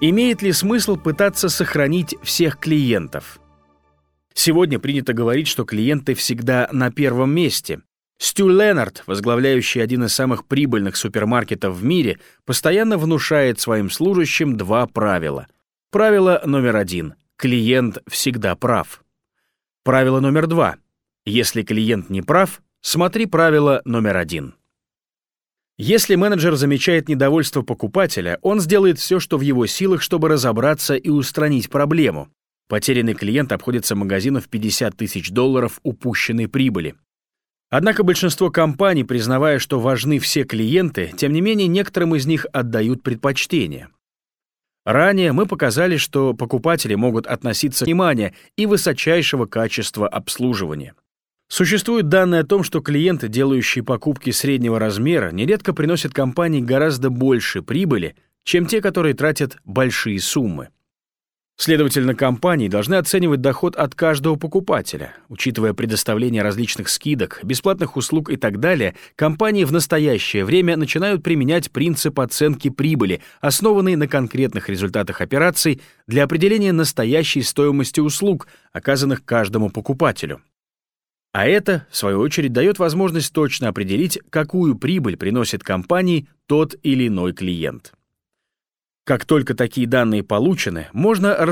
Имеет ли смысл пытаться сохранить всех клиентов? Сегодня принято говорить, что клиенты всегда на первом месте. Стю Леннард, возглавляющий один из самых прибыльных супермаркетов в мире, постоянно внушает своим служащим два правила. Правило номер один – клиент всегда прав. Правило номер два – если клиент не прав, смотри правило номер один. Если менеджер замечает недовольство покупателя, он сделает все, что в его силах, чтобы разобраться и устранить проблему. Потерянный клиент обходится магазину в 50 тысяч долларов упущенной прибыли. Однако большинство компаний, признавая, что важны все клиенты, тем не менее некоторым из них отдают предпочтение. Ранее мы показали, что покупатели могут относиться к вниманию и высочайшего качества обслуживания. Существуют данные о том, что клиенты, делающие покупки среднего размера, нередко приносят компании гораздо больше прибыли, чем те, которые тратят большие суммы. Следовательно, компании должны оценивать доход от каждого покупателя. Учитывая предоставление различных скидок, бесплатных услуг и так далее, компании в настоящее время начинают применять принцип оценки прибыли, основанный на конкретных результатах операций для определения настоящей стоимости услуг, оказанных каждому покупателю. А это, в свою очередь, дает возможность точно определить, какую прибыль приносит компании тот или иной клиент. Как только такие данные получены, можно